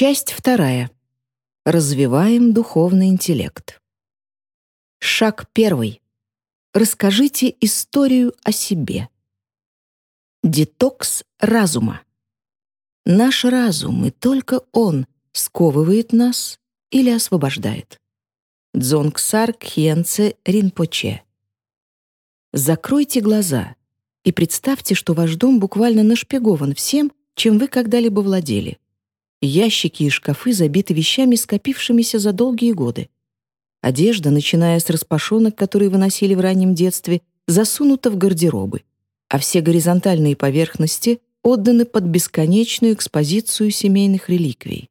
Часть вторая. Развиваем духовный интеллект. Шаг первый. Расскажите историю о себе. Детокс разума. Наш разум, и только он, сковывает нас или освобождает. Дзонгсар Кхьенце Ринпоче. Закройте глаза и представьте, что ваш дом буквально нашпигован всем, чем вы когда-либо владели. Ящики и шкафы забиты вещами, скопившимися за долгие годы. Одежда, начиная с распашонок, которые вы носили в раннем детстве, засунута в гардеробы, а все горизонтальные поверхности отданы под бесконечную экспозицию семейных реликвий.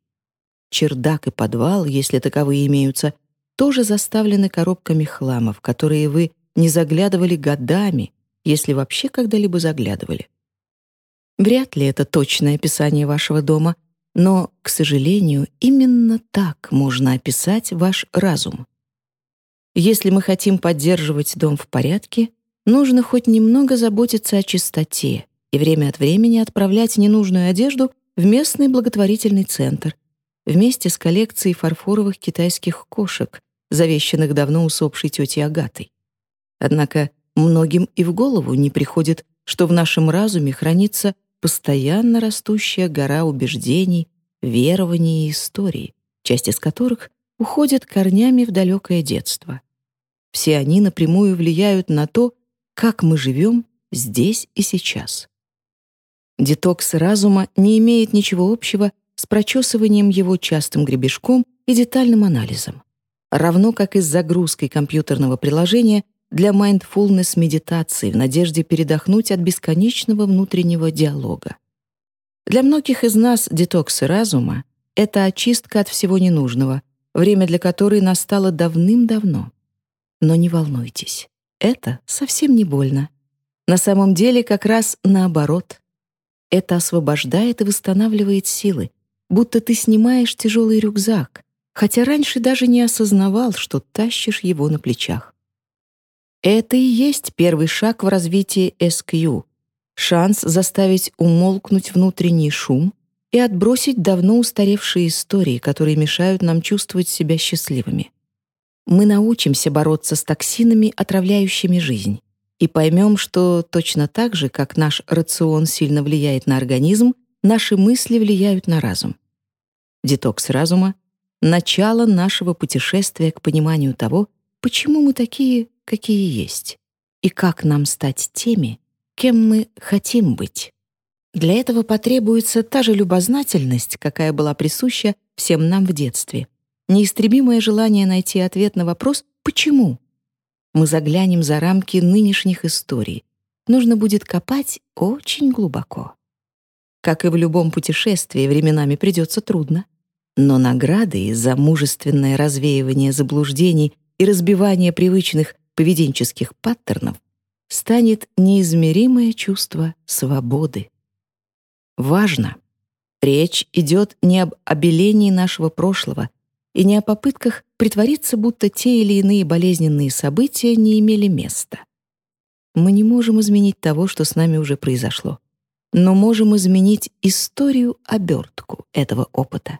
Чердак и подвал, если таковые имеются, тоже заставлены коробками хлама, в которые вы не заглядывали годами, если вообще когда-либо заглядывали. Вряд ли это точное описание вашего дома, но, к сожалению, именно так можно описать ваш разум. Если мы хотим поддерживать дом в порядке, нужно хоть немного заботиться о чистоте и время от времени отправлять ненужную одежду в местный благотворительный центр вместе с коллекцией фарфоровых китайских кошек, завещанных давно усопшей тетей Агатой. Однако многим и в голову не приходит, что в нашем разуме хранится постоянно растущая гора убеждений, верований и историй, часть из которых уходит корнями в далекое детство. Все они напрямую влияют на то, как мы живем здесь и сейчас. Детокс разума не имеет ничего общего с прочесыванием его частым гребешком и детальным анализом, равно как и с загрузкой компьютерного приложения для mindfulness медитации в надежде передохнуть от бесконечного внутреннего диалога. Для многих из нас детокс разума — это очистка от всего ненужного, время для которой настало давным-давно. Но не волнуйтесь, это совсем не больно. На самом деле как раз наоборот. Это освобождает и восстанавливает силы, будто ты снимаешь тяжелый рюкзак, хотя раньше даже не осознавал, что тащишь его на плечах. Это и есть первый шаг в развитии SQ. Шанс заставить умолкнуть внутренний шум и отбросить давно устаревшие истории, которые мешают нам чувствовать себя счастливыми. Мы научимся бороться с токсинами, отравляющими жизнь, и поймем, что точно так же, как наш рацион сильно влияет на организм, наши мысли влияют на разум. Детокс разума — начало нашего путешествия к пониманию того, почему мы такие, какие есть, и как нам стать теми, кем мы хотим быть. Для этого потребуется та же любознательность, какая была присуща всем нам в детстве, неистребимое желание найти ответ на вопрос «почему?». Мы заглянем за рамки нынешних историй. Нужно будет копать очень глубоко. Как и в любом путешествии, временами придется трудно. Но наградой за мужественное развеивание заблуждений и разбивание привычных поведенческих паттернов станет неизмеримое чувство свободы. Важно, речь идет не об обелении нашего прошлого и не о попытках притвориться, будто те или иные болезненные события не имели места. Мы не можем изменить того, что с нами уже произошло, но можем изменить историю обертку этого опыта.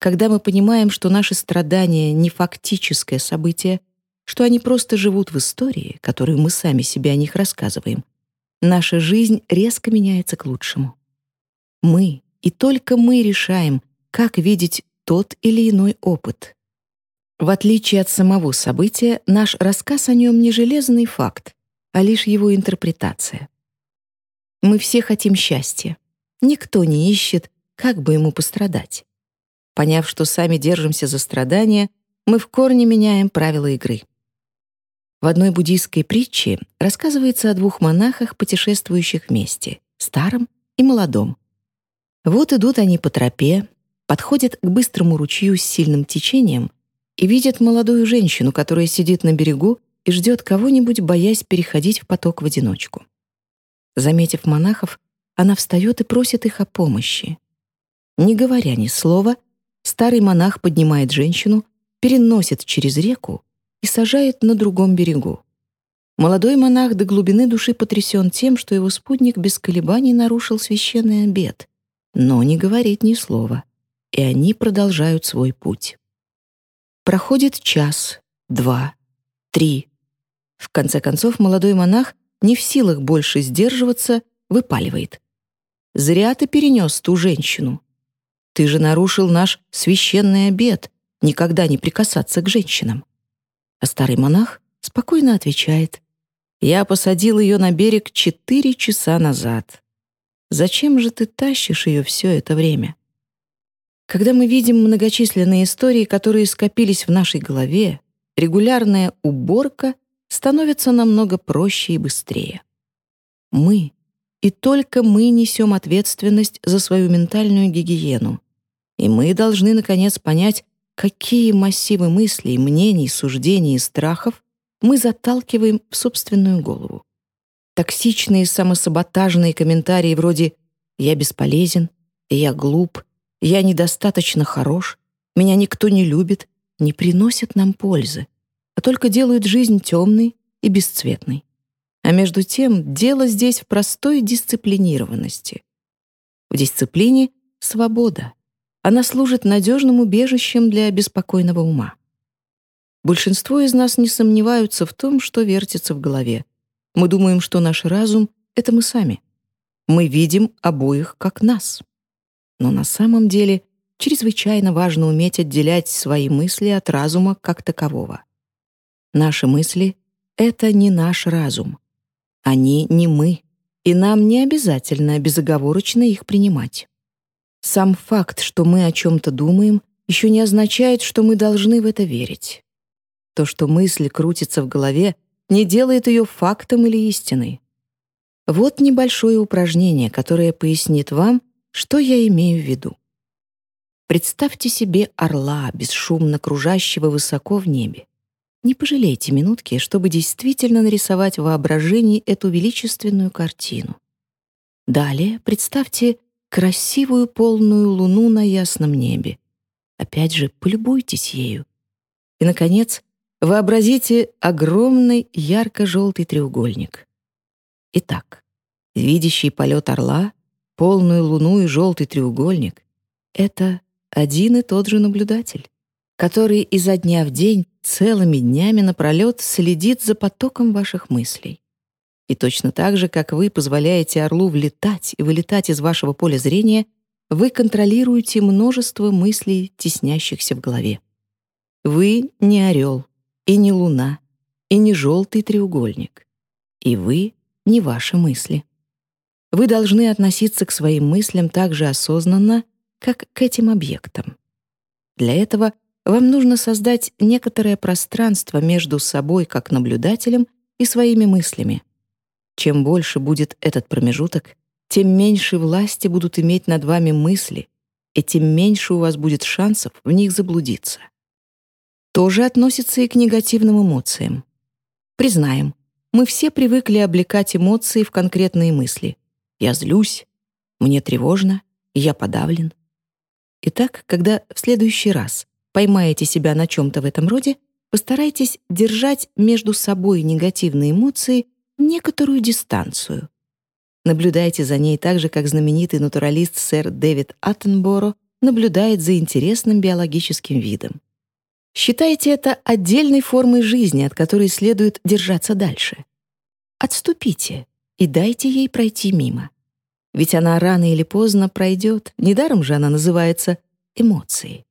Когда мы понимаем, что наши страдания — не фактическое событие, что они просто живут в истории, которую мы сами себе о них рассказываем, наша жизнь резко меняется к лучшему. Мы, и только мы решаем, как видеть тот или иной опыт. В отличие от самого события, наш рассказ о нем не железный факт, а лишь его интерпретация. Мы все хотим счастья. Никто не ищет, как бы ему пострадать. Поняв, что сами держимся за страдания, мы в корне меняем правила игры. В одной буддийской притче рассказывается о двух монахах, путешествующих вместе, старом и молодом. Вот идут они по тропе, подходят к быстрому ручью с сильным течением и видят молодую женщину, которая сидит на берегу и ждет кого-нибудь, боясь переходить в поток в одиночку. Заметив монахов, она встает и просит их о помощи. Не говоря ни слова, старый монах поднимает женщину, переносит через реку и сажает на другом берегу. Молодой монах до глубины души потрясен тем, что его спутник без колебаний нарушил священный обет, но не говорит ни слова. и они продолжают свой путь. Проходит час, два, три. В конце концов, молодой монах, не в силах больше сдерживаться, выпаливает. «Зря ты перенес ту женщину. Ты же нарушил наш священный обет никогда не прикасаться к женщинам». А старый монах спокойно отвечает. «Я посадил ее на берег четыре часа назад. Зачем же ты тащишь ее все это время?» Когда мы видим многочисленные истории, которые скопились в нашей голове, регулярная уборка становится намного проще и быстрее. Мы, и только мы несем ответственность за свою ментальную гигиену. И мы должны, наконец, понять, какие массивы мыслей, мнений, суждений и страхов мы заталкиваем в собственную голову. Токсичные самосаботажные комментарии вроде «я бесполезен», «я глуп», я недостаточно хорош, меня никто не любит, не приносят нам пользы, а только делают жизнь темной и бесцветной. А между тем дело здесь в простой дисциплинированности. В дисциплине — свобода. Она служит надежным убежищем для беспокойного ума. Большинство из нас не сомневаются в том, что вертится в голове. Мы думаем, что наш разум — это мы сами. Мы видим обоих как нас. Но на самом деле чрезвычайно важно уметь отделять свои мысли от разума как такового. Наши мысли — это не наш разум. Они не мы, и нам не обязательно безоговорочно их принимать. Сам факт, что мы о чем-то думаем, еще не означает, что мы должны в это верить. То, что мысль крутится в голове, не делает ее фактом или истиной. Вот небольшое упражнение, которое пояснит вам, что я имею в виду? Представьте себе орла, бесшумно кружащего высоко в небе. Не пожалейте минутки, чтобы действительно нарисовать в воображении эту величественную картину. Далее представьте красивую полную луну на ясном небе. Опять же, полюбуйтесь ею. И, наконец, вообразите огромный ярко-желтый треугольник. Итак, видящий полет орла полную луну и желтый треугольник — это один и тот же наблюдатель, который изо дня в день целыми днями напролет следит за потоком ваших мыслей. И точно так же, как вы позволяете орлу влетать и вылетать из вашего поля зрения, вы контролируете множество мыслей, теснящихся в голове. Вы не орел, и не луна, и не желтый треугольник. И вы не ваши мысли. Вы должны относиться к своим мыслям так же осознанно, как к этим объектам. Для этого вам нужно создать некоторое пространство между собой как наблюдателем и своими мыслями. Чем больше будет этот промежуток, тем меньше власти будут иметь над вами мысли, и тем меньше у вас будет шансов в них заблудиться. То же относится и к негативным эмоциям. Признаем, мы все привыкли облекать эмоции в конкретные мысли. Я злюсь, мне тревожно, я подавлен. Итак, когда в следующий раз поймаете себя на чем-то в этом роде, постарайтесь держать между собой негативные эмоции некоторую дистанцию. Наблюдайте за ней так же, как знаменитый натуралист сэр Дэвид Аттенборо наблюдает за интересным биологическим видом. Считайте это отдельной формой жизни, от которой следует держаться дальше. Отступите, и дайте ей пройти мимо. Ведь она рано или поздно пройдет, недаром же она называется эмоцией.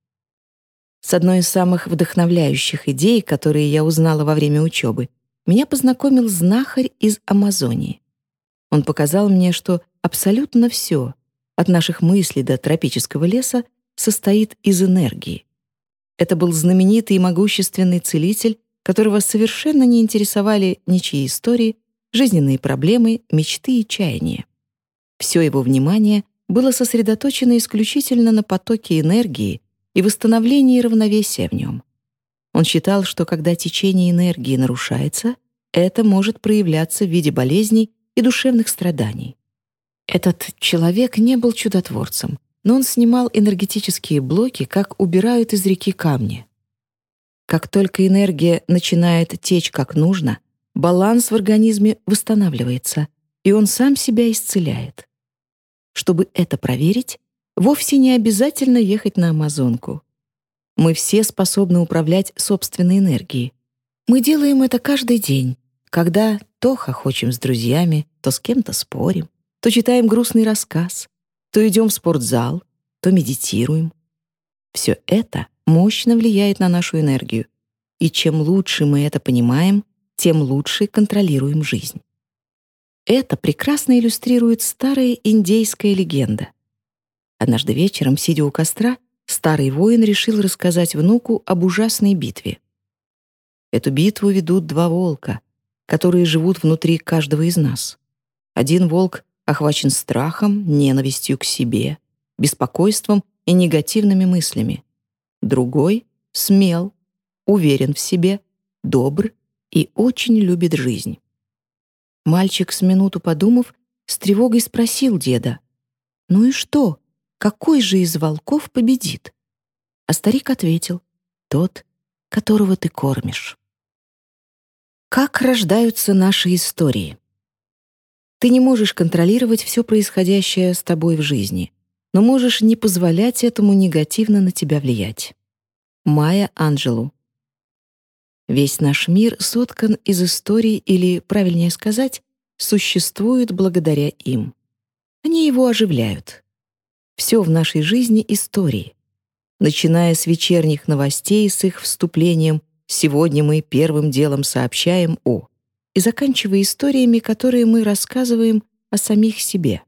С одной из самых вдохновляющих идей, которые я узнала во время учебы, меня познакомил знахарь из Амазонии. Он показал мне, что абсолютно все, от наших мыслей до тропического леса, состоит из энергии. Это был знаменитый и могущественный целитель, которого совершенно не интересовали ничьи истории, жизненные проблемы, мечты и чаяния. Все его внимание было сосредоточено исключительно на потоке энергии и восстановлении равновесия в нем. Он считал, что когда течение энергии нарушается, это может проявляться в виде болезней и душевных страданий. Этот человек не был чудотворцем, но он снимал энергетические блоки, как убирают из реки камни. Как только энергия начинает течь как нужно, баланс в организме восстанавливается, и он сам себя исцеляет. Чтобы это проверить, Вовсе не обязательно ехать на Амазонку. Мы все способны управлять собственной энергией. Мы делаем это каждый день, когда то хохочем с друзьями, то с кем-то спорим, то читаем грустный рассказ, то идем в спортзал, то медитируем. Все это мощно влияет на нашу энергию, и чем лучше мы это понимаем, тем лучше контролируем жизнь. Это прекрасно иллюстрирует старая индейская легенда. Однажды вечером, сидя у костра, старый воин решил рассказать внуку об ужасной битве. Эту битву ведут два волка, которые живут внутри каждого из нас. Один волк охвачен страхом, ненавистью к себе, беспокойством и негативными мыслями. Другой — смел, уверен в себе, добр и очень любит жизнь. Мальчик, с минуту подумав, с тревогой спросил деда, «Ну и что? Какой же из волков победит? А старик ответил, тот, которого ты кормишь. Как рождаются наши истории? Ты не можешь контролировать все происходящее с тобой в жизни, но можешь не позволять этому негативно на тебя влиять. Майя Анджелу. Весь наш мир соткан из историй или, правильнее сказать, существует благодаря им. Они его оживляют, все в нашей жизни — истории. Начиная с вечерних новостей с их вступлением «Сегодня мы первым делом сообщаем о» и заканчивая историями, которые мы рассказываем о самих себе.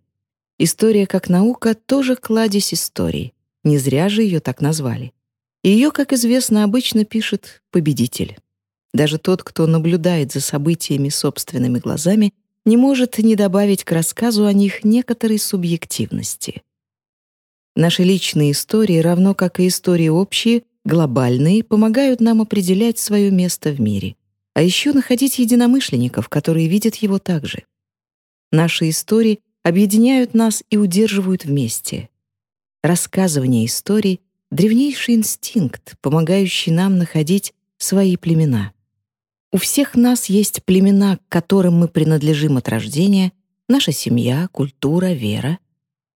История как наука тоже кладезь истории. Не зря же ее так назвали. Ее, как известно, обычно пишет победитель. Даже тот, кто наблюдает за событиями собственными глазами, не может не добавить к рассказу о них некоторой субъективности. Наши личные истории, равно как и истории общие, глобальные, помогают нам определять свое место в мире, а еще находить единомышленников, которые видят его так же. Наши истории объединяют нас и удерживают вместе. Рассказывание историй — древнейший инстинкт, помогающий нам находить свои племена. У всех нас есть племена, к которым мы принадлежим от рождения, наша семья, культура, вера —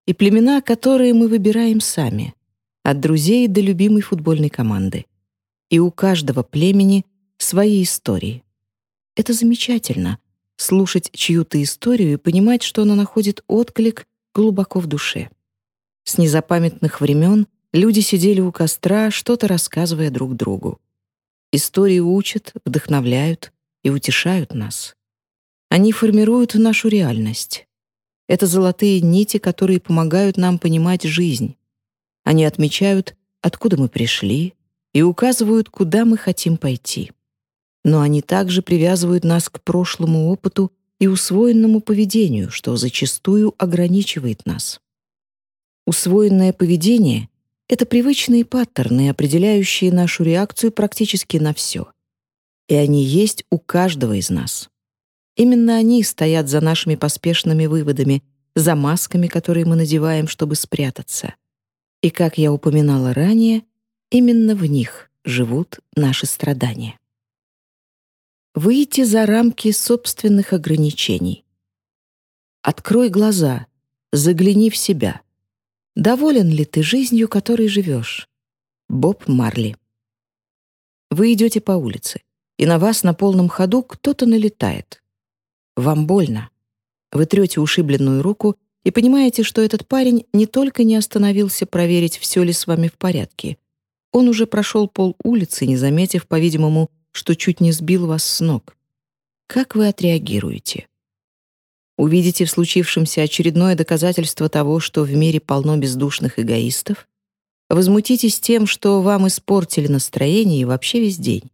и племена, которые мы выбираем сами, от друзей до любимой футбольной команды. И у каждого племени свои истории. Это замечательно — слушать чью-то историю и понимать, что она находит отклик глубоко в душе. С незапамятных времен люди сидели у костра, что-то рассказывая друг другу. Истории учат, вдохновляют и утешают нас. Они формируют нашу реальность. Это золотые нити, которые помогают нам понимать жизнь. Они отмечают, откуда мы пришли, и указывают, куда мы хотим пойти. Но они также привязывают нас к прошлому опыту и усвоенному поведению, что зачастую ограничивает нас. Усвоенное поведение — это привычные паттерны, определяющие нашу реакцию практически на все. И они есть у каждого из нас. Именно они стоят за нашими поспешными выводами, за масками, которые мы надеваем, чтобы спрятаться. И, как я упоминала ранее, именно в них живут наши страдания. Выйти за рамки собственных ограничений. Открой глаза, загляни в себя. Доволен ли ты жизнью, которой живешь? Боб Марли. Вы идете по улице, и на вас на полном ходу кто-то налетает. Вам больно. Вы трете ушибленную руку и понимаете, что этот парень не только не остановился проверить, все ли с вами в порядке. Он уже прошел пол улицы, не заметив, по-видимому, что чуть не сбил вас с ног. Как вы отреагируете? Увидите в случившемся очередное доказательство того, что в мире полно бездушных эгоистов? Возмутитесь тем, что вам испортили настроение и вообще весь день?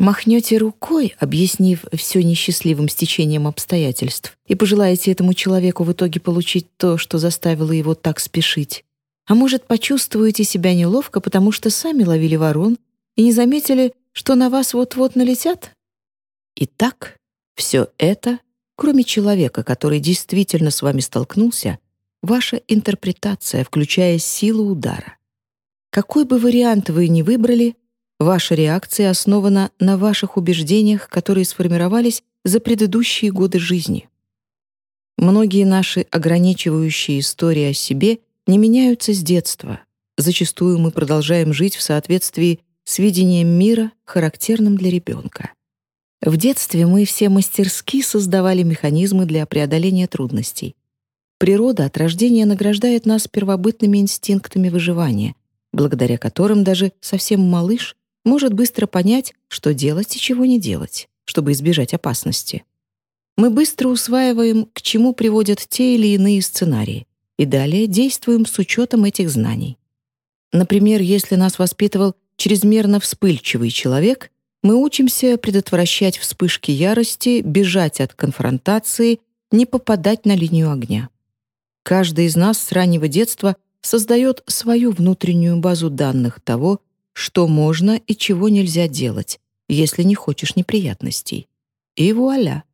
Махнете рукой, объяснив все несчастливым стечением обстоятельств, и пожелаете этому человеку в итоге получить то, что заставило его так спешить. А может, почувствуете себя неловко, потому что сами ловили ворон и не заметили, что на вас вот-вот налетят? Итак, все это, кроме человека, который действительно с вами столкнулся, ваша интерпретация, включая силу удара. Какой бы вариант вы ни выбрали, Ваша реакция основана на ваших убеждениях, которые сформировались за предыдущие годы жизни. Многие наши ограничивающие истории о себе не меняются с детства. Зачастую мы продолжаем жить в соответствии с видением мира, характерным для ребенка. В детстве мы все мастерски создавали механизмы для преодоления трудностей. Природа от рождения награждает нас первобытными инстинктами выживания, благодаря которым даже совсем малыш может быстро понять, что делать и чего не делать, чтобы избежать опасности. Мы быстро усваиваем, к чему приводят те или иные сценарии, и далее действуем с учетом этих знаний. Например, если нас воспитывал чрезмерно вспыльчивый человек, мы учимся предотвращать вспышки ярости, бежать от конфронтации, не попадать на линию огня. Каждый из нас с раннего детства создает свою внутреннюю базу данных того, что можно и чего нельзя делать, если не хочешь неприятностей. И вуаля!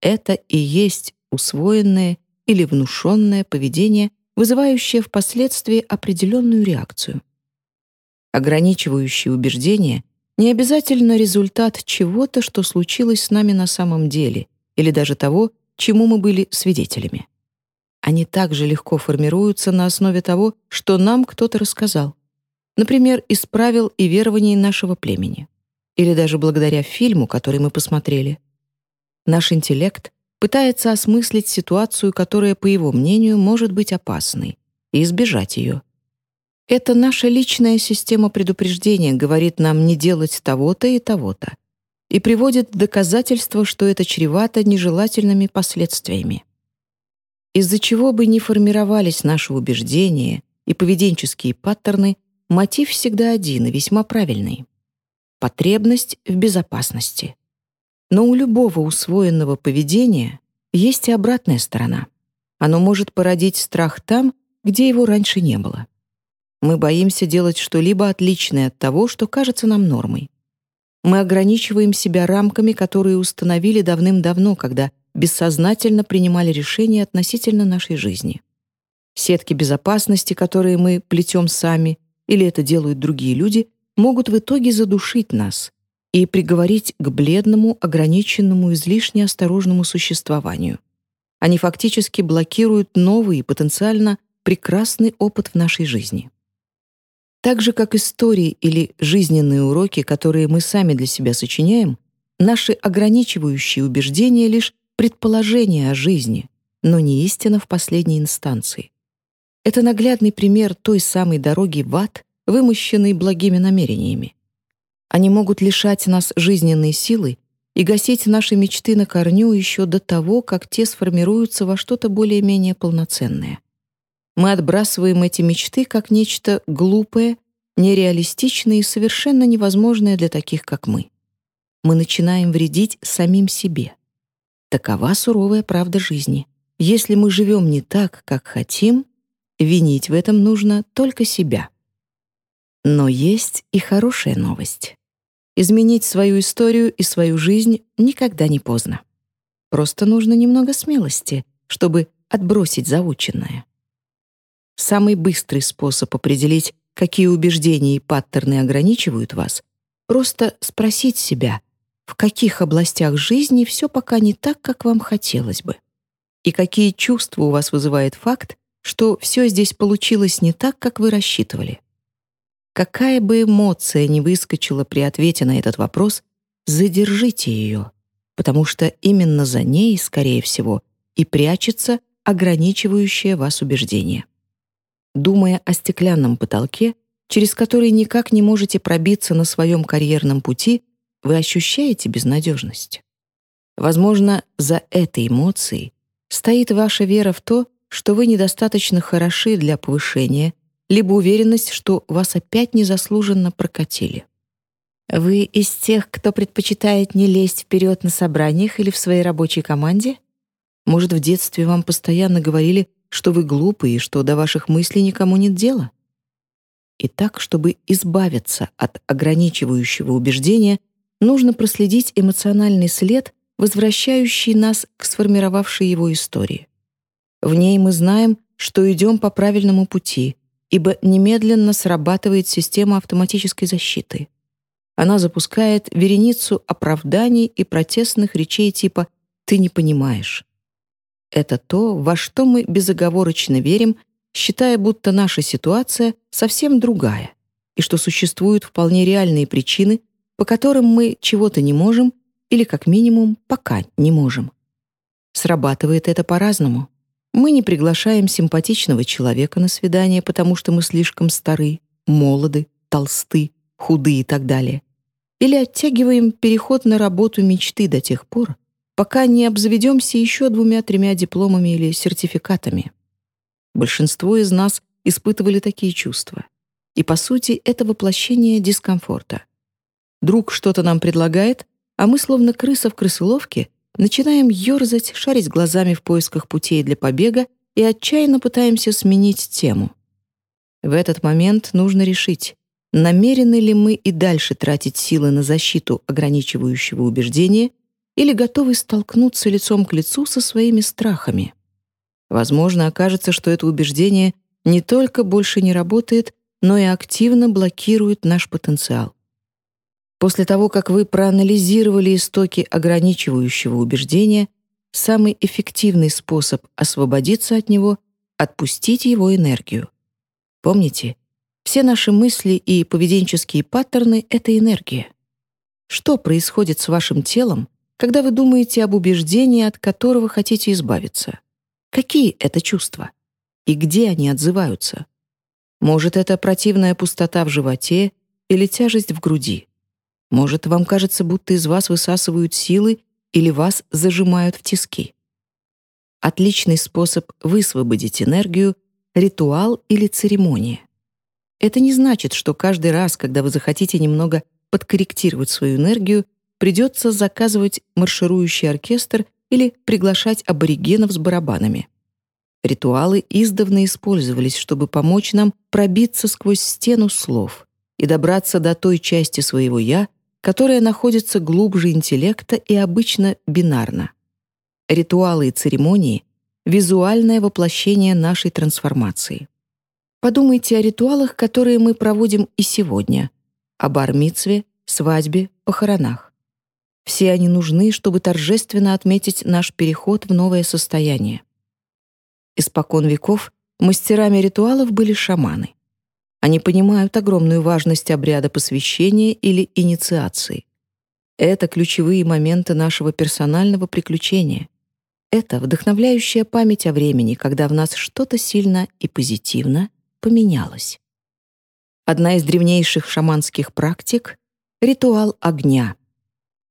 Это и есть усвоенное или внушенное поведение, вызывающее впоследствии определенную реакцию. Ограничивающие убеждения не обязательно результат чего-то, что случилось с нами на самом деле, или даже того, чему мы были свидетелями. Они также легко формируются на основе того, что нам кто-то рассказал. Например, из правил и верований нашего племени. Или даже благодаря фильму, который мы посмотрели. Наш интеллект пытается осмыслить ситуацию, которая, по его мнению, может быть опасной, и избежать ее. Это наша личная система предупреждения говорит нам не делать того-то и того-то и приводит доказательства, что это чревато нежелательными последствиями. Из-за чего бы ни формировались наши убеждения и поведенческие паттерны, мотив всегда один и весьма правильный — потребность в безопасности. Но у любого усвоенного поведения есть и обратная сторона. Оно может породить страх там, где его раньше не было. Мы боимся делать что-либо отличное от того, что кажется нам нормой. Мы ограничиваем себя рамками, которые установили давным-давно, когда бессознательно принимали решения относительно нашей жизни. Сетки безопасности, которые мы плетем сами, или это делают другие люди, могут в итоге задушить нас, и приговорить к бледному, ограниченному, излишне осторожному существованию. Они фактически блокируют новый и потенциально прекрасный опыт в нашей жизни. Так же, как истории или жизненные уроки, которые мы сами для себя сочиняем, наши ограничивающие убеждения — лишь предположения о жизни, но не истина в последней инстанции. Это наглядный пример той самой дороги в ад, вымощенной благими намерениями. Они могут лишать нас жизненной силы и гасить наши мечты на корню еще до того, как те сформируются во что-то более-менее полноценное. Мы отбрасываем эти мечты как нечто глупое, нереалистичное и совершенно невозможное для таких, как мы. Мы начинаем вредить самим себе. Такова суровая правда жизни. Если мы живем не так, как хотим, винить в этом нужно только себя. Но есть и хорошая новость. Изменить свою историю и свою жизнь никогда не поздно. Просто нужно немного смелости, чтобы отбросить заученное. Самый быстрый способ определить, какие убеждения и паттерны ограничивают вас, просто спросить себя, в каких областях жизни все пока не так, как вам хотелось бы, и какие чувства у вас вызывает факт, что все здесь получилось не так, как вы рассчитывали. Какая бы эмоция ни выскочила при ответе на этот вопрос, задержите ее, потому что именно за ней, скорее всего, и прячется ограничивающее вас убеждение. Думая о стеклянном потолке, через который никак не можете пробиться на своем карьерном пути, вы ощущаете безнадежность. Возможно, за этой эмоцией стоит ваша вера в то, что вы недостаточно хороши для повышения либо уверенность, что вас опять незаслуженно прокатили. Вы из тех, кто предпочитает не лезть вперед на собраниях или в своей рабочей команде? Может, в детстве вам постоянно говорили, что вы глупые и что до ваших мыслей никому нет дела? Итак, чтобы избавиться от ограничивающего убеждения, нужно проследить эмоциональный след, возвращающий нас к сформировавшей его истории. В ней мы знаем, что идем по правильному пути, ибо немедленно срабатывает система автоматической защиты. Она запускает вереницу оправданий и протестных речей типа «ты не понимаешь». Это то, во что мы безоговорочно верим считая, будто наша ситуация совсем другая и что существуют вполне реальные причины, по которым мы чего-то не можем или, как минимум, пока не можем. Срабатывает это по-разному. Мы не приглашаем симпатичного человека на свидание, потому что мы слишком стары, молоды, толсты, худы и так далее. Или оттягиваем переход на работу мечты до тех пор, пока не обзаведемся еще двумя-тремя дипломами или сертификатами. Большинство из нас испытывали такие чувства. И, по сути, это воплощение дискомфорта. Друг что-то нам предлагает, а мы, словно крыса в крысоловке, начинаем ерзать, шарить глазами в поисках путей для побега и отчаянно пытаемся сменить тему. В этот момент нужно решить, намерены ли мы и дальше тратить силы на защиту ограничивающего убеждения или готовы столкнуться лицом к лицу со своими страхами. Возможно, окажется, что это убеждение не только больше не работает, но и активно блокирует наш потенциал. После того, как вы проанализировали истоки ограничивающего убеждения, самый эффективный способ освободиться от него — отпустить его энергию. Помните, все наши мысли и поведенческие паттерны — это энергия. Что происходит с вашим телом, когда вы думаете об убеждении, от которого хотите избавиться? Какие это чувства? И где они отзываются? Может, это противная пустота в животе или тяжесть в груди? Может, вам кажется, будто из вас высасывают силы или вас зажимают в тиски. Отличный способ высвободить энергию — ритуал или церемония. Это не значит, что каждый раз, когда вы захотите немного подкорректировать свою энергию, придется заказывать марширующий оркестр или приглашать аборигенов с барабанами. Ритуалы издавна использовались, чтобы помочь нам пробиться сквозь стену слов и добраться до той части своего «я», которая находится глубже интеллекта и обычно бинарна. Ритуалы и церемонии — визуальное воплощение нашей трансформации. Подумайте о ритуалах, которые мы проводим и сегодня, о бармицве, свадьбе, похоронах. Все они нужны, чтобы торжественно отметить наш переход в новое состояние. Испокон веков мастерами ритуалов были шаманы. Они понимают огромную важность обряда посвящения или инициации. Это ключевые моменты нашего персонального приключения. Это вдохновляющая память о времени, когда в нас что-то сильно и позитивно поменялось. Одна из древнейших шаманских практик — ритуал огня.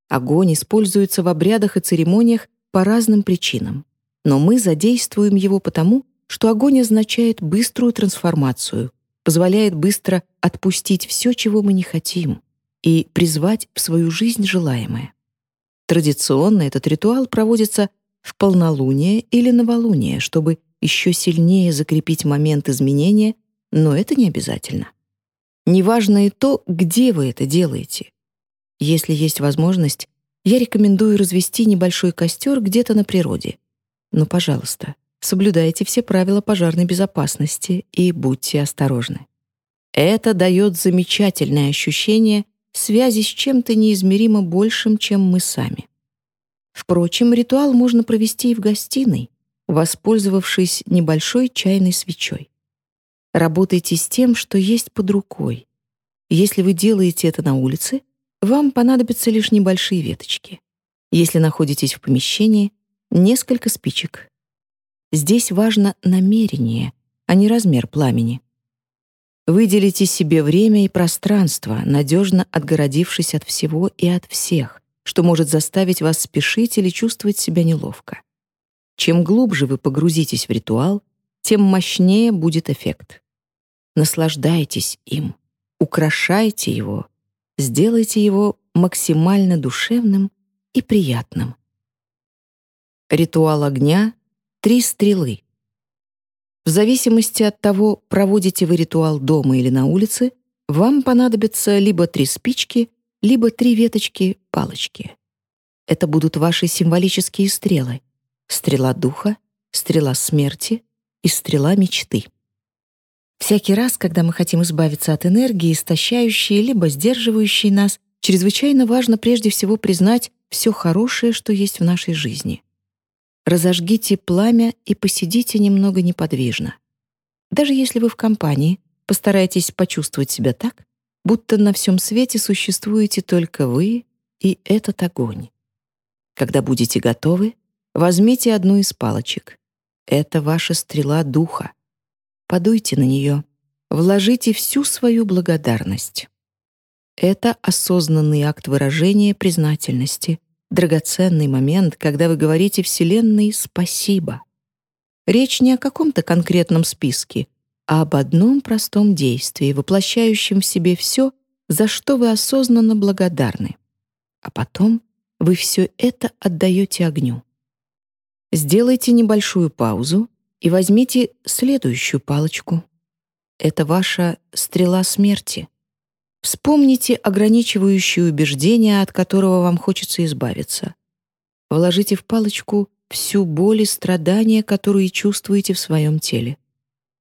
Огонь используется в обрядах и церемониях по разным причинам, но мы задействуем его потому, что огонь означает быструю трансформацию, позволяет быстро отпустить все, чего мы не хотим, и призвать в свою жизнь желаемое. Традиционно этот ритуал проводится в полнолуние или новолуние, чтобы еще сильнее закрепить момент изменения, но это не обязательно. Неважно и то, где вы это делаете. Если есть возможность, я рекомендую развести небольшой костер где-то на природе. Но, пожалуйста, соблюдайте все правила пожарной безопасности и будьте осторожны. Это дает замечательное ощущение связи с чем-то неизмеримо большим, чем мы сами. Впрочем, ритуал можно провести и в гостиной, воспользовавшись небольшой чайной свечой. Работайте с тем, что есть под рукой. Если вы делаете это на улице, вам понадобятся лишь небольшие веточки. Если находитесь в помещении, несколько спичек, Здесь важно намерение, а не размер пламени. Выделите себе время и пространство, надежно отгородившись от всего и от всех, что может заставить вас спешить или чувствовать себя неловко. Чем глубже вы погрузитесь в ритуал, тем мощнее будет эффект. Наслаждайтесь им, украшайте его, сделайте его максимально душевным и приятным. Ритуал огня Три стрелы. В зависимости от того, проводите вы ритуал дома или на улице, вам понадобится либо три спички, либо три веточки палочки. Это будут ваши символические стрелы. Стрела духа, стрела смерти и стрела мечты. Всякий раз, когда мы хотим избавиться от энергии, истощающей либо сдерживающей нас, чрезвычайно важно прежде всего признать все хорошее, что есть в нашей жизни разожгите пламя и посидите немного неподвижно. Даже если вы в компании, постарайтесь почувствовать себя так, будто на всем свете существуете только вы и этот огонь. Когда будете готовы, возьмите одну из палочек. Это ваша стрела духа. Подуйте на нее, вложите всю свою благодарность. Это осознанный акт выражения признательности, драгоценный момент, когда вы говорите Вселенной «спасибо». Речь не о каком-то конкретном списке, а об одном простом действии, воплощающем в себе все, за что вы осознанно благодарны. А потом вы все это отдаете огню. Сделайте небольшую паузу и возьмите следующую палочку. Это ваша стрела смерти. Вспомните ограничивающее убеждение, от которого вам хочется избавиться. Вложите в палочку всю боль и страдания, которые чувствуете в своем теле.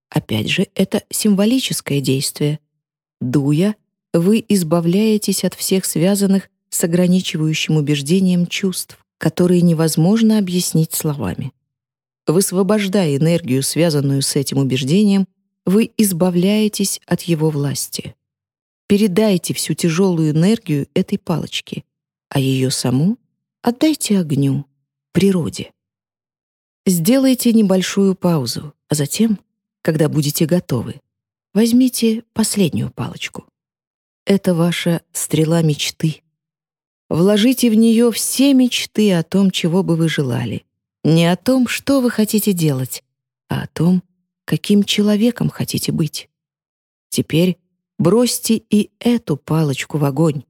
Опять же, это символическое действие. Дуя, вы избавляетесь от всех связанных с ограничивающим убеждением чувств, которые невозможно объяснить словами. Высвобождая энергию, связанную с этим убеждением, вы избавляетесь от его власти. Передайте всю тяжелую энергию этой палочке, а ее саму отдайте огню, природе. Сделайте небольшую паузу, а затем когда будете готовы, возьмите последнюю палочку. Это ваша стрела мечты. Вложите в нее все мечты о том, чего бы вы желали. Не о том, что вы хотите делать, а о том, каким человеком хотите быть. Теперь бросьте и эту палочку в огонь.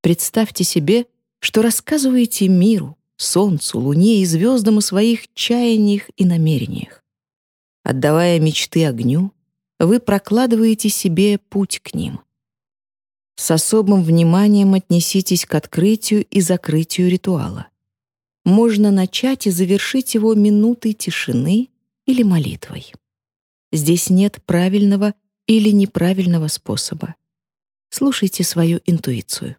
Представьте себе, что рассказываете миру, солнцу, луне и звездам о своих чаяниях и намерениях. Отдавая мечты огню, вы прокладываете себе путь к ним. С особым вниманием отнеситесь к открытию и закрытию ритуала. Можно начать и завершить его минутой тишины или молитвой. Здесь нет правильного или неправильного способа. Слушайте свою интуицию.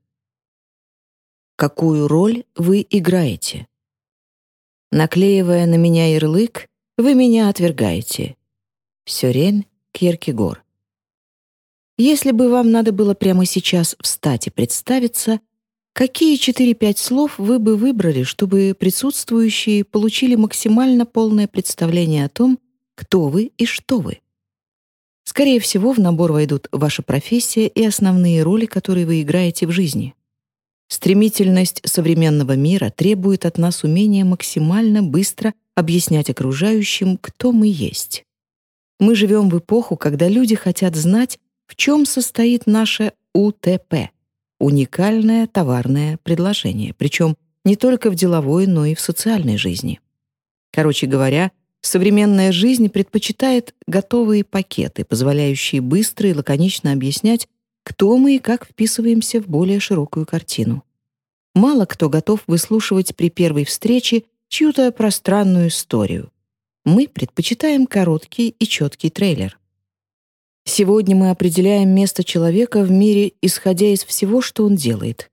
Какую роль вы играете? Наклеивая на меня ярлык, вы меня отвергаете. Сёрен Кьеркегор. Если бы вам надо было прямо сейчас встать и представиться, какие 4-5 слов вы бы выбрали, чтобы присутствующие получили максимально полное представление о том, кто вы и что вы? Скорее всего, в набор войдут ваша профессия и основные роли, которые вы играете в жизни. Стремительность современного мира требует от нас умения максимально быстро объяснять окружающим, кто мы есть. Мы живем в эпоху, когда люди хотят знать, в чем состоит наше УТП — уникальное товарное предложение, причем не только в деловой, но и в социальной жизни. Короче говоря, современная жизнь предпочитает готовые пакеты, позволяющие быстро и лаконично объяснять, кто мы и как вписываемся в более широкую картину. Мало кто готов выслушивать при первой встрече чью-то пространную историю. Мы предпочитаем короткий и четкий трейлер. Сегодня мы определяем место человека в мире, исходя из всего, что он делает.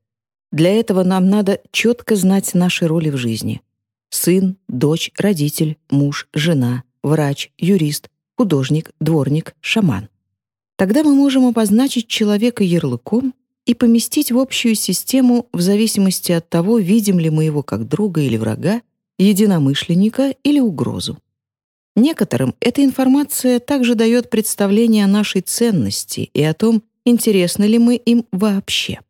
Для этого нам надо четко знать наши роли в жизни. Сын, дочь, родитель, муж, жена, врач, юрист, художник, дворник, шаман. Тогда мы можем обозначить человека ярлыком и поместить в общую систему в зависимости от того, видим ли мы его как друга или врага, единомышленника или угрозу. Некоторым эта информация также дает представление о нашей ценности и о том, интересны ли мы им вообще.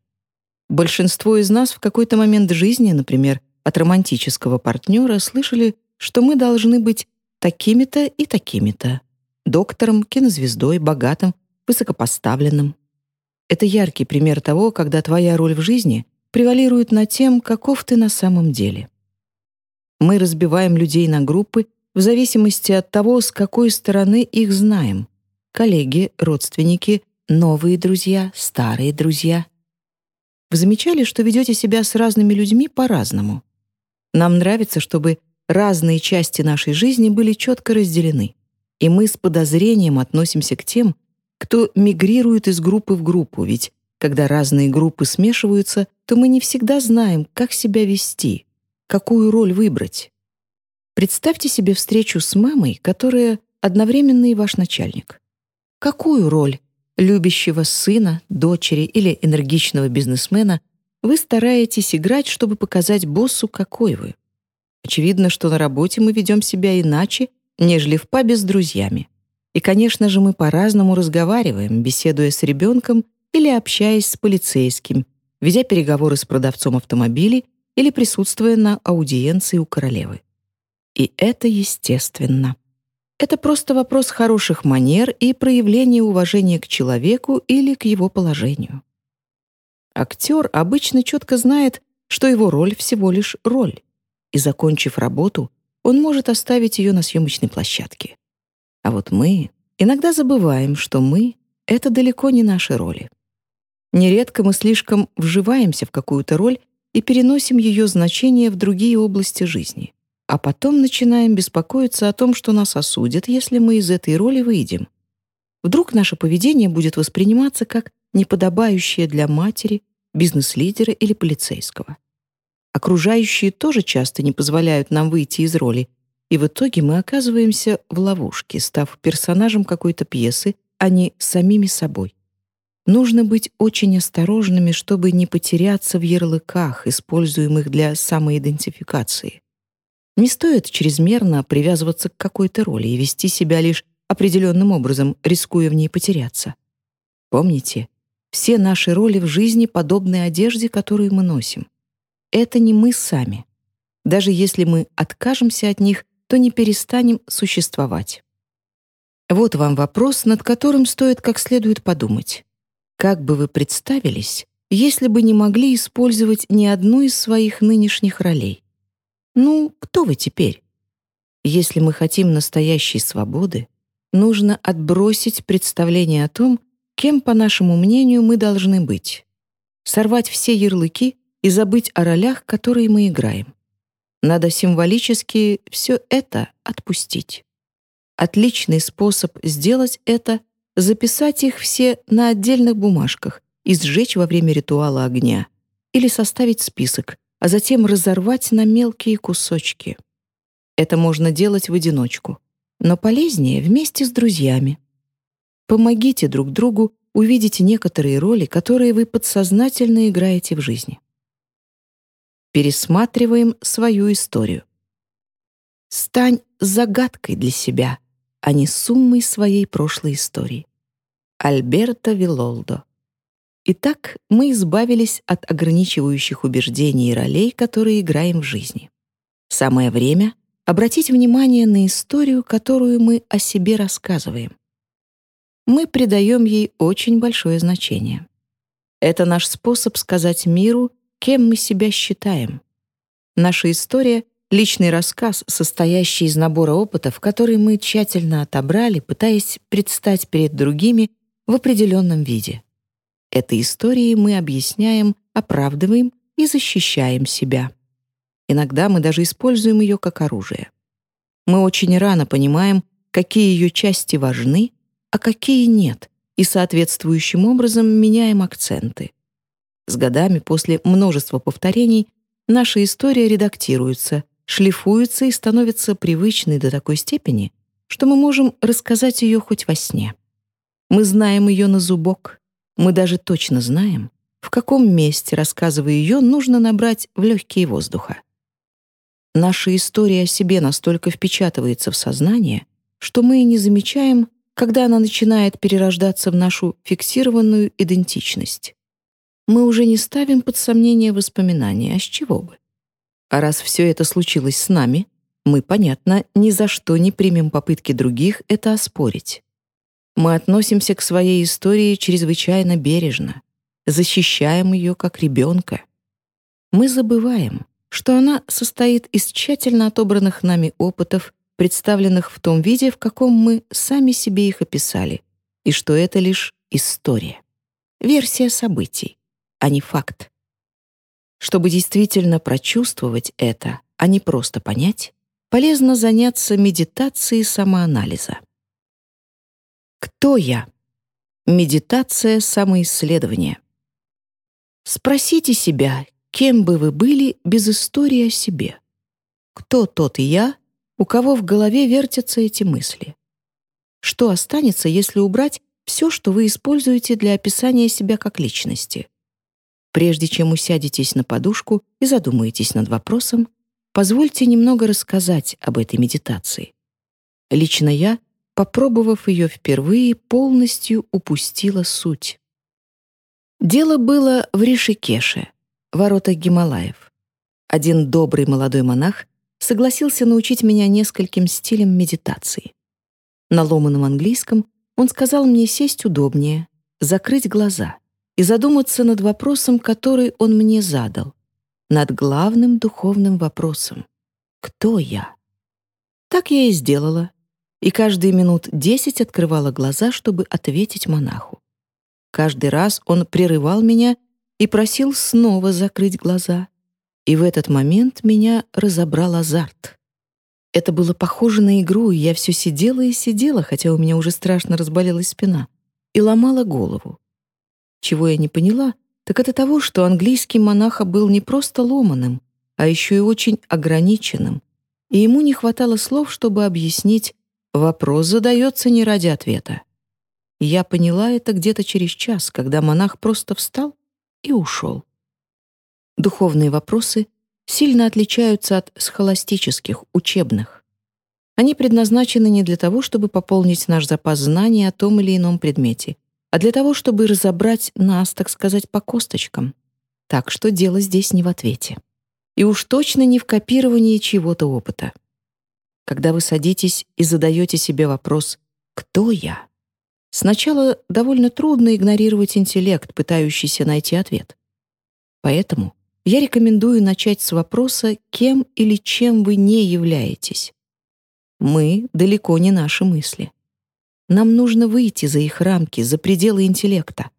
Большинство из нас в какой-то момент жизни, например, от романтического партнера, слышали, что мы должны быть такими-то и такими-то, доктором, кинозвездой, богатым, высокопоставленным. Это яркий пример того, когда твоя роль в жизни превалирует над тем, каков ты на самом деле. Мы разбиваем людей на группы в зависимости от того, с какой стороны их знаем. Коллеги, родственники, новые друзья, старые друзья. Вы замечали, что ведете себя с разными людьми по-разному? Нам нравится, чтобы разные части нашей жизни были четко разделены. И мы с подозрением относимся к тем, кто мигрирует из группы в группу, ведь когда разные группы смешиваются, то мы не всегда знаем, как себя вести, какую роль выбрать. Представьте себе встречу с мамой, которая одновременно и ваш начальник. Какую роль любящего сына, дочери или энергичного бизнесмена вы стараетесь играть, чтобы показать боссу, какой вы? Очевидно, что на работе мы ведем себя иначе, нежели в пабе с друзьями. И, конечно же, мы по-разному разговариваем, беседуя с ребенком или общаясь с полицейским, ведя переговоры с продавцом автомобилей или присутствуя на аудиенции у королевы. И это естественно. Это просто вопрос хороших манер и проявления уважения к человеку или к его положению. Актер обычно четко знает, что его роль всего лишь роль и, закончив работу, он может оставить ее на съемочной площадке. А вот мы иногда забываем, что мы — это далеко не наши роли. Нередко мы слишком вживаемся в какую-то роль и переносим ее значение в другие области жизни, а потом начинаем беспокоиться о том, что нас осудят, если мы из этой роли выйдем. Вдруг наше поведение будет восприниматься как неподобающее для матери, бизнес-лидера или полицейского. Окружающие тоже часто не позволяют нам выйти из роли, и в итоге мы оказываемся в ловушке, став персонажем какой-то пьесы, а не самими собой. Нужно быть очень осторожными, чтобы не потеряться в ярлыках, используемых для самоидентификации. Не стоит чрезмерно привязываться к какой-то роли и вести себя лишь определенным образом, рискуя в ней потеряться. Помните, все наши роли в жизни подобны одежде, которую мы носим. Это не мы сами. Даже если мы откажемся от них, то не перестанем существовать. Вот вам вопрос, над которым стоит как следует подумать. Как бы вы представились, если бы не могли использовать ни одну из своих нынешних ролей? Ну, кто вы теперь? Если мы хотим настоящей свободы, нужно отбросить представление о том, кем, по нашему мнению, мы должны быть. Сорвать все ярлыки и забыть о ролях, которые мы играем. Надо символически все это отпустить. Отличный способ сделать это — записать их все на отдельных бумажках и сжечь во время ритуала огня или составить список, а затем разорвать на мелкие кусочки. Это можно делать в одиночку, но полезнее вместе с друзьями. Помогите друг другу увидеть некоторые роли, которые вы подсознательно играете в жизни пересматриваем свою историю. Стань загадкой для себя, а не суммой своей прошлой истории. Альберто Вилолдо. Итак, мы избавились от ограничивающих убеждений и ролей, которые играем в жизни. Самое время обратить внимание на историю, которую мы о себе рассказываем. Мы придаем ей очень большое значение. Это наш способ сказать миру, кем мы себя считаем. Наша история — личный рассказ, состоящий из набора опытов, который мы тщательно отобрали, пытаясь предстать перед другими в определенном виде. Этой историей мы объясняем, оправдываем и защищаем себя. Иногда мы даже используем ее как оружие. Мы очень рано понимаем, какие ее части важны, а какие нет, и соответствующим образом меняем акценты. С годами, после множества повторений, наша история редактируется, шлифуется и становится привычной до такой степени, что мы можем рассказать ее хоть во сне. Мы знаем ее на зубок. Мы даже точно знаем, в каком месте, рассказывая ее, нужно набрать в легкие воздуха. Наша история о себе настолько впечатывается в сознание, что мы и не замечаем, когда она начинает перерождаться в нашу фиксированную идентичность мы уже не ставим под сомнение воспоминания, а с чего бы? А раз все это случилось с нами, мы, понятно, ни за что не примем попытки других это оспорить. Мы относимся к своей истории чрезвычайно бережно, защищаем ее как ребенка. Мы забываем, что она состоит из тщательно отобранных нами опытов, представленных в том виде, в каком мы сами себе их описали, и что это лишь история, версия событий а не факт. Чтобы действительно прочувствовать это, а не просто понять, полезно заняться медитацией самоанализа. Кто я? Медитация самоисследования. Спросите себя, кем бы вы были без истории о себе. Кто тот я, у кого в голове вертятся эти мысли? Что останется, если убрать все, что вы используете для описания себя как личности? Прежде чем усядетесь на подушку и задумаетесь над вопросом, позвольте немного рассказать об этой медитации. Лично я, попробовав ее впервые, полностью упустила суть. Дело было в Ришикеше, воротах Гималаев. Один добрый молодой монах согласился научить меня нескольким стилям медитации. На ломаном английском он сказал мне сесть удобнее, закрыть глаза и задуматься над вопросом, который он мне задал, над главным духовным вопросом «Кто я?». Так я и сделала, и каждые минут десять открывала глаза, чтобы ответить монаху. Каждый раз он прерывал меня и просил снова закрыть глаза. И в этот момент меня разобрал азарт. Это было похоже на игру, и я все сидела и сидела, хотя у меня уже страшно разболелась спина, и ломала голову. Чего я не поняла, так это того, что английский монаха был не просто ломаным, а еще и очень ограниченным, и ему не хватало слов, чтобы объяснить, вопрос задается не ради ответа. Я поняла это где-то через час, когда монах просто встал и ушел. Духовные вопросы сильно отличаются от схоластических, учебных. Они предназначены не для того, чтобы пополнить наш запас знаний о том или ином предмете, а для того, чтобы разобрать нас, так сказать, по косточкам. Так что дело здесь не в ответе. И уж точно не в копировании чего-то опыта. Когда вы садитесь и задаете себе вопрос «Кто я?», Сначала довольно трудно игнорировать интеллект, пытающийся найти ответ. Поэтому я рекомендую начать с вопроса, кем или чем вы не являетесь. Мы далеко не наши мысли. Нам нужно выйти за их рамки, за пределы интеллекта.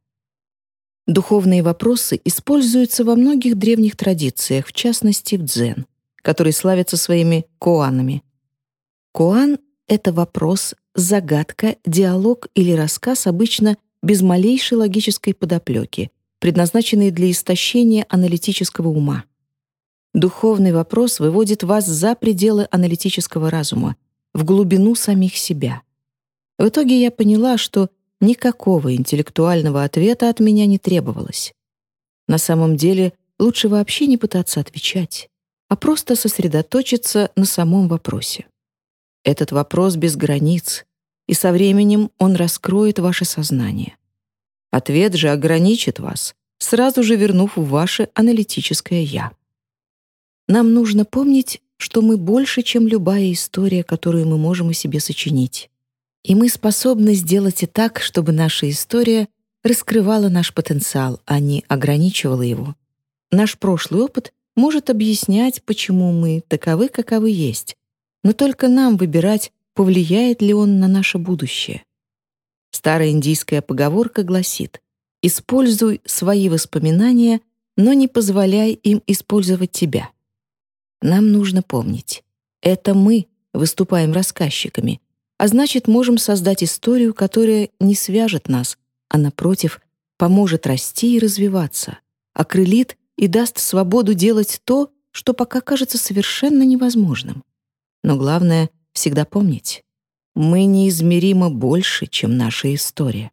Духовные вопросы используются во многих древних традициях, в частности в дзен, который славится своими коанами. Коан — это вопрос, загадка, диалог или рассказ обычно без малейшей логической подоплеки, предназначенный для истощения аналитического ума. Духовный вопрос выводит вас за пределы аналитического разума, в глубину самих себя. В итоге я поняла, что никакого интеллектуального ответа от меня не требовалось. На самом деле лучше вообще не пытаться отвечать, а просто сосредоточиться на самом вопросе. Этот вопрос без границ, и со временем он раскроет ваше сознание. Ответ же ограничит вас, сразу же вернув в ваше аналитическое «я». Нам нужно помнить, что мы больше, чем любая история, которую мы можем о себе сочинить. И мы способны сделать и так, чтобы наша история раскрывала наш потенциал, а не ограничивала его. Наш прошлый опыт может объяснять, почему мы таковы, каковы есть, но только нам выбирать, повлияет ли он на наше будущее. Старая индийская поговорка гласит «Используй свои воспоминания, но не позволяй им использовать тебя». Нам нужно помнить, это мы выступаем рассказчиками, а значит, можем создать историю, которая не свяжет нас, а, напротив, поможет расти и развиваться, окрылит и даст свободу делать то, что пока кажется совершенно невозможным. Но главное — всегда помнить, мы неизмеримо больше, чем наша история.